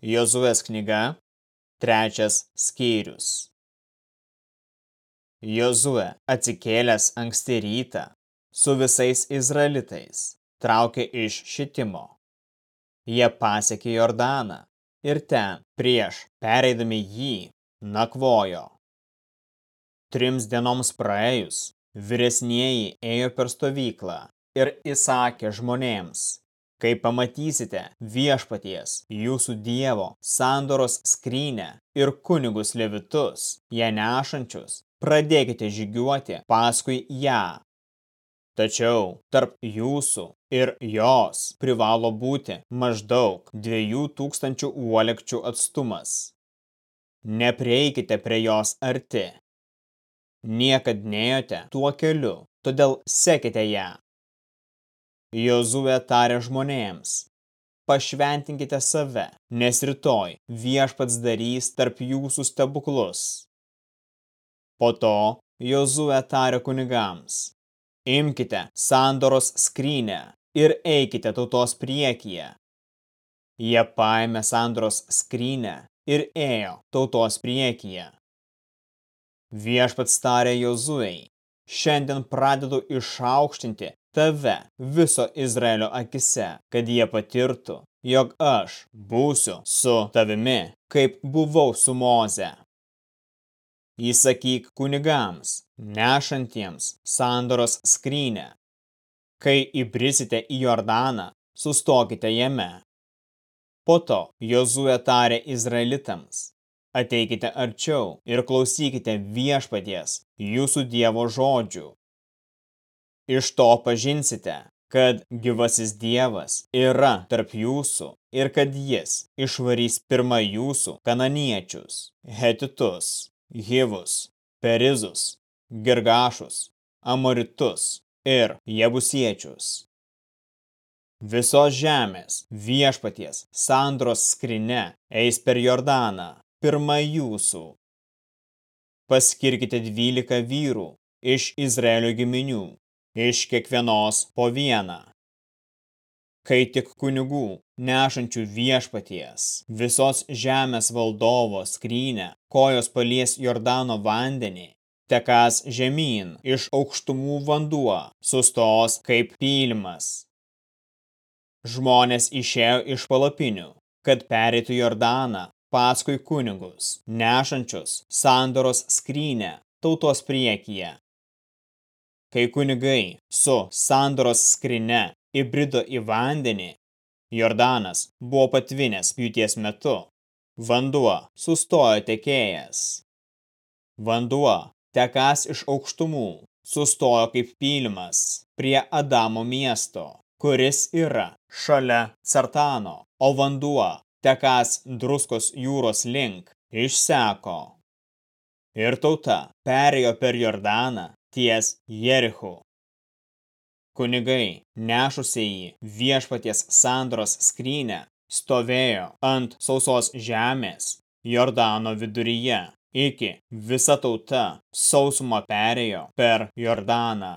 Jozuės knyga, trečias skyrius. Jozuė atsikėlęs anksti rytą su visais izraelitais traukė iš šitimo. Jie pasiekė Jordaną ir ten prieš pereidami jį nakvojo. Trims dienoms praėjus, vyresnieji ėjo per stovyklą ir įsakė žmonėms – Kai pamatysite viešpaties, jūsų dievo, sandoros skrynę ir kunigus levitus, ją nešančius, pradėkite žygiuoti paskui ją. Tačiau tarp jūsų ir jos privalo būti maždaug dviejų tūkstančių uolekčių atstumas. Neprieikite prie jos arti. Niekad nejote tuo keliu, todėl sekite ją Jozuė tarė žmonėms, pašventinkite save, nes rytoj viešpats darys tarp jūsų stebuklus. Po to Jozuė tarė kunigams, imkite sandoros skrynę ir eikite tautos priekyje. Jie paėmė sandoros skrynę ir ėjo tautos priekyje. Viešpats tarė Jozuei, šiandien pradedu išaukštinti tave viso Izraelio akise, kad jie patirtų, jog aš būsiu su tavimi, kaip buvau su Moze. Įsakyk kunigams, nešantiems sandoros skrynę. Kai įbrisite į Jordaną, sustokite jame. Po to Jozuė tarė Izraelitams, ateikite arčiau ir klausykite viešpaties, jūsų dievo žodžių. Iš to pažinsite, kad gyvasis Dievas yra tarp jūsų ir kad jis išvarys pirmą jūsų kananiečius, hetitus, hivus, perizus, girgašus, amoritus ir jebusiečius. Visos žemės viešpaties sandros skrine eis per Jordaną, pirmą jūsų. Paskirkite dvylika vyrų iš Izraelio giminių iš kiekvienos po vieną. Kai tik kunigų, nešančių viešpaties, visos žemės valdovo skrynę, kojos palies Jordano vandenį, tekas žemyn iš aukštumų vanduo, sustos kaip pylimas. Žmonės išėjo iš palapinių, kad pereitų Jordaną paskui kunigus, nešančius sandoros skrynę tautos priekyje kai kunigai su sandoros skrine įbrido į vandenį, Jordanas buvo patvinęs pjūties metu. Vanduo sustojo tekėjęs. Vanduo, tekas iš aukštumų, sustojo kaip pylimas prie Adamo miesto, kuris yra šalia Sartano, o vanduo, tekas druskos jūros link, išseko. Ir tauta perėjo per Jordaną ties Jerichu. Kunigai, nešusieji viešpaties sandros skrynę, stovėjo ant sausos žemės Jordano viduryje, iki visa tauta sausumą perėjo per Jordaną.